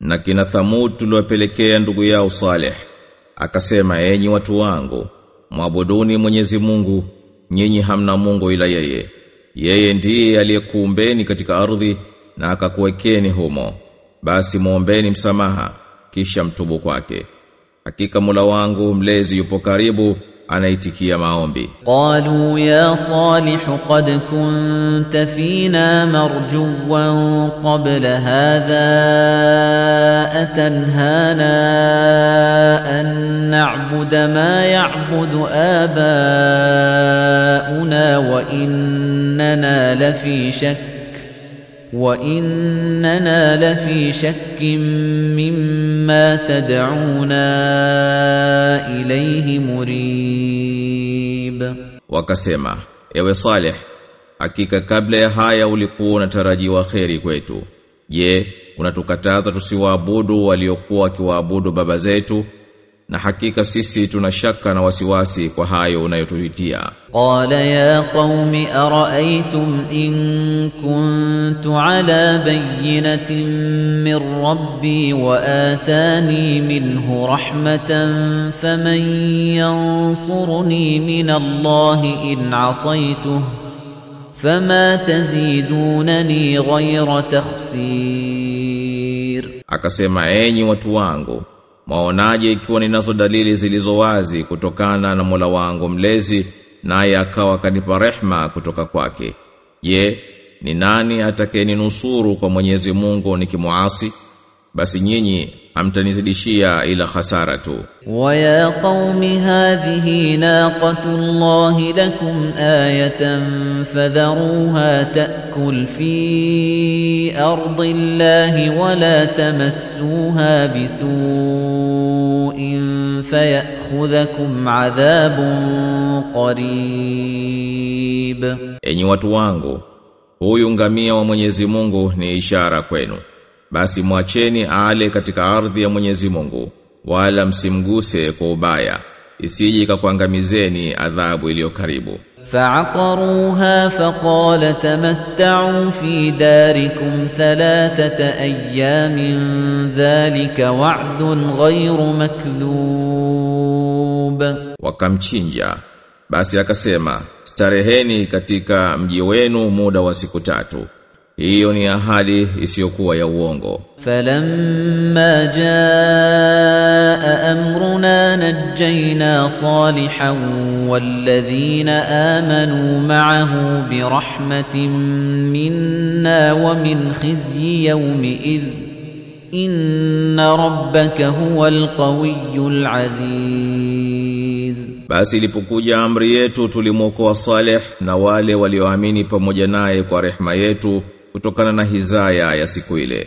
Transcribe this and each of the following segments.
Na kina Thamud tuliwapelekea ndugu yao Saleh. Akasema enyi watu wangu, mwabuduni Mwenyezi Mungu, nyinyi hamna Mungu ila yeye. Yeye ndiye aliyekuumbeni katika ardhi na akakuwekeni humo. Basi muombeni msamaha kisha mtubu kwake. Hakika Mola wangu mlezi yupo karibu anaitikia maombi. قالوا يا صالح قد كنت فينا مرجوا قبل هذا أتنهانا أن نعبد ما يعبد آباؤنا وإننا لفي شك وإننا لفي شك مما تدعونا إليه مريب Wakasema, ewe Saleh, hakika kabla ya haya ulikuwa unatarajiwa kheri kwetu. Je, unatukataza tusiwaabudu waliokuwa wakiwaabudu baba zetu? na hakika sisi tunashaka na wasiwasi kwa hayo unayotuhitia. qala ya qaumi araaitum in kuntu ala bayyinatin min rabbi wa atani minhu rahmatan faman yansuruni min allahi in asaituh fama tazidunani غير takhsir. akasema enyi watu wangu mwaonaje ikiwa ninazo dalili zilizo wazi kutokana na Mola wangu mlezi naye akawa kanipa rehma kutoka kwake. Je, ni nani atakayeninusuru kwa Mwenyezi Mungu nikimuasi? basi nyinyi amtanizidishia ila hasara tu. Wa ya qaumi hadhihi naqatu llahi lakum ayatan fadharuha ta'kul fi ardi llahi wa la tamassuha bisu'in fayakhudhakum adhabun qarib. Enyi watu wangu, huyu ngamia wa Mwenyezi Mungu ni ishara kwenu Basi mwacheni ale katika ardhi ya Mwenyezi Mungu, wala msimguse kwa ubaya, isije ikakuangamizeni adhabu iliyo karibu. فعقروها فقال تمتعوا في داركم ثلاثة أيام ذلك وعد غير مكذوب Wakamchinja. Basi akasema, stareheni katika mji wenu muda wa siku tatu. hiyo ni ahadi isiyokuwa ya uongo. Falamma jaa amruna najjayna salihan walladhina amanu ma'ahu birahmatin minna wa min khizyi yawmi idh. Inna rabbaka huwal qawiyyul aziz. Basi ilipokuja amri yetu tulimwokoa Saleh na wale walioamini pamoja naye kwa rehma yetu kutokana na hizaya ya siku ile.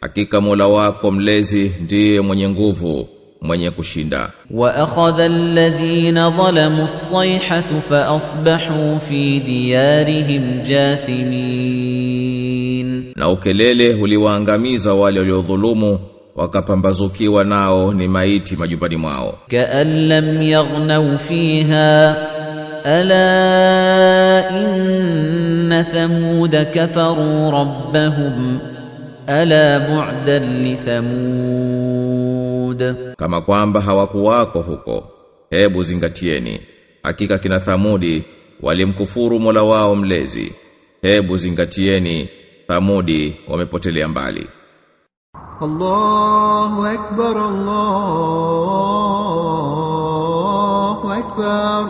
Hakika Mola wako mlezi ndiye mwenye nguvu mwenye kushinda. Wa akhadha alladhina zalamu as-sayhatu fa asbahu fi diyarihim jathimin. Na ukelele uliwaangamiza wale waliodhulumu wakapambazukiwa nao ni maiti majumbani mwao. Ka'an lam yaghnaw fiha ألا إن ثمود كفروا ربهم ألا بعدا لثمود Kama kwamba hawakuwako huko, hebu zingatieni. Hakika kina Thamudi walimkufuru Mola wao mlezi. Hebu zingatieni, Thamudi wamepotelea mbali. الله أكبر الله أكبر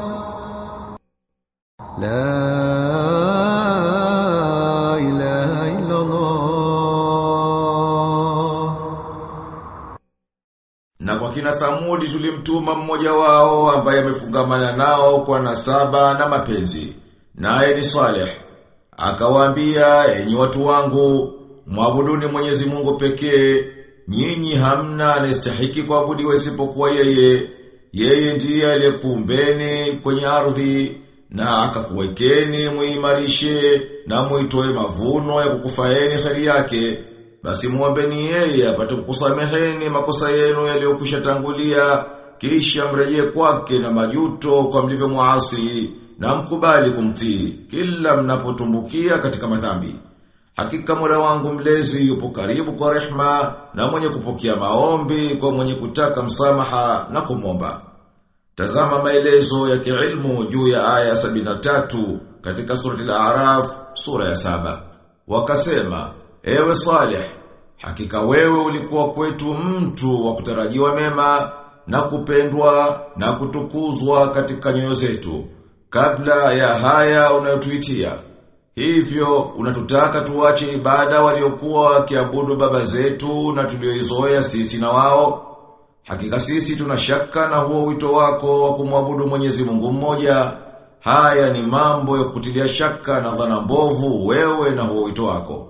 Na kwa kina Thamudi tulimtuma mmoja wao ambaye amefungamana nao kwa nasaba na mapenzi. Naye ni Saleh. Akawaambia, enyi watu wangu, mwabuduni Mwenyezi Mungu pekee, nyinyi hamna anayestahiki kuabudiwa isipokuwa yeye. Yeye ndiye aliyekuumbeni kwenye ardhi na akakuwekeni muimarishe na muitoe mavuno ya kukufaeni kheri yake. Basi muombeni yeye apate kukusameheni makosa yenu yaliyokwisha tangulia kisha mrejee kwake na majuto kwa mlivyo muasi na mkubali kumtii kila mnapotumbukia katika madhambi. Hakika Mola wangu mlezi yupo karibu kwa rehma na mwenye kupokea maombi kwa mwenye kutaka msamaha na kumomba. Tazama maelezo ya kiilmu juu ya aya 73 katika surati al-A'raf sura ya saba. Wakasema, ewe Salih, hakika wewe ulikuwa kwetu mtu wa kutarajiwa mema na kupendwa na kutukuzwa katika nyoyo zetu kabla ya haya unayotuitia. Hivyo unatutaka tuache ibada waliokuwa wakiabudu baba zetu na tulioizoea sisi na wao. Hakika sisi tunashaka na huo wito wako wa kumwabudu Mwenyezi Mungu mmoja. Haya ni mambo ya kutilia shaka na dhana mbovu wewe na huo wito wako.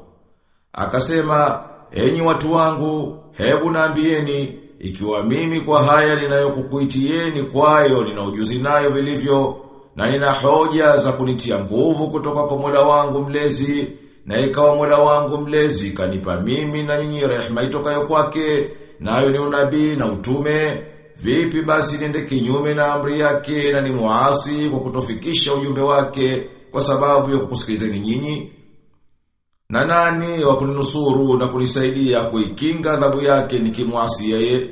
Akasema, enyi watu wangu, hebu naambieni ikiwa mimi kwa haya ninayokukuitieni kwayo nina ujuzi nayo vilivyo na nina hoja za kunitia nguvu kutoka kwa Mola wangu mlezi na ikawa Mola wangu mlezi kanipa mimi na nyinyi rehema itokayo kwake nayo ni unabii na utume vipi basi niende kinyume na amri yake na ni muasi kwa kutofikisha ujumbe wake kwa sababu ya kukusikilizeni nyinyi na nani wa kuninusuru na kunisaidia kuikinga adhabu yake nikimwasi yeye?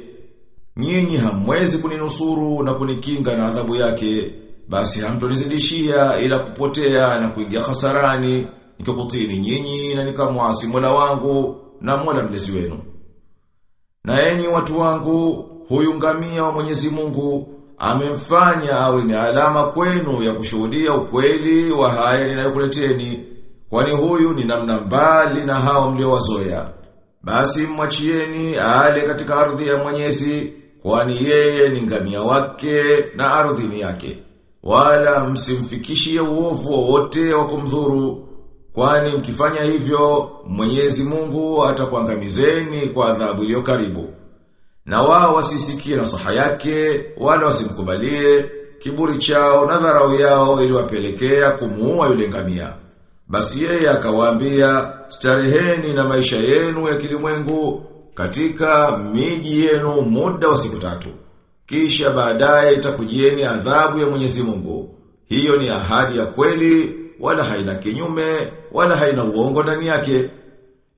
Nyinyi hamwezi kuninusuru na kunikinga na adhabu yake, basi hamtonizidishia ila kupotea na kuingia hasarani nikikutini nyinyi na nikamwasi Mola wangu na Mola mlezi wenu. Na enyi watu wangu, huyu ngamia wa Mwenyezi Mungu amemfanya awe ni alama kwenu ya kushuhudia ukweli wa haya ninayokuleteni. Kwani huyu ni namna mbali na hao mliowazoea. Basi mwachieni aale katika ardhi ya Mwenyezi, kwani yeye ni ngamia wake na ardhi ni yake. Wala msimfikishie uovu wowote wa kumdhuru, kwani mkifanya hivyo Mwenyezi Mungu atakuangamizeni kwa adhabu iliyo karibu. Na wao wasisikie nasaha yake, wala wasimkubalie kiburi chao na dharau yao iliwapelekea kumuua yule ngamia. Basi yeye akawaambia, stareheni na maisha yenu ya kilimwengu katika miji yenu muda wa siku tatu. Kisha baadaye itakujieni adhabu ya Mwenyezi Mungu. Hiyo ni ahadi ya kweli, wala haina kinyume, wala haina uongo ndani yake.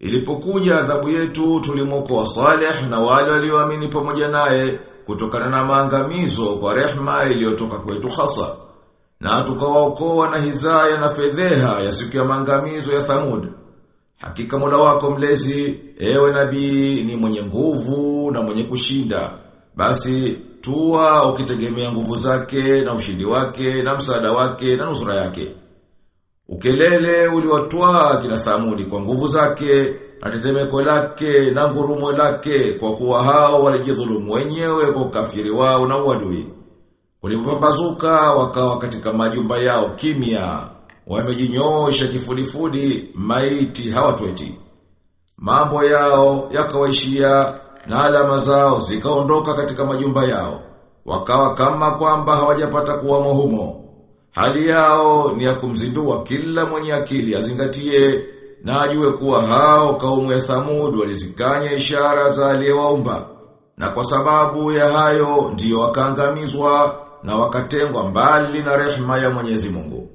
Ilipokuja adhabu yetu tulimwokoa Saleh na wale walioamini pamoja naye kutokana na maangamizo kwa rehma iliyotoka kwetu hasa. Na tukawaokoa na hizaya na fedheha ya siku ya maangamizo ya Thamud. Hakika Mola wako mlezi, ewe nabii ni mwenye nguvu na mwenye kushinda. Basi tuwa ukitegemea nguvu zake na ushindi wake na msaada wake na nusura yake. Ukelele uliwatwaa kina Thamudi kwa nguvu zake na tetemeko lake na ngurumo lake kwa kuwa hao walijidhulumu wenyewe kwa ukafiri wao na uadui. Walipopambazuka wakawa katika majumba yao kimya, wamejinyosha kifudifudi, maiti hawatweti. Mambo yao yakawaishia na alama zao zikaondoka katika majumba yao, wakawa kama kwamba hawajapata kuwamo humo. Hali yao ni ya kumzindua kila mwenye akili azingatie na ajue kuwa hao kaumu ya Thamud walizikanya ishara za aliyewaumba. Na kwa sababu ya hayo ndiyo wakaangamizwa na wakatengwa mbali na rehema ya Mwenyezi Mungu.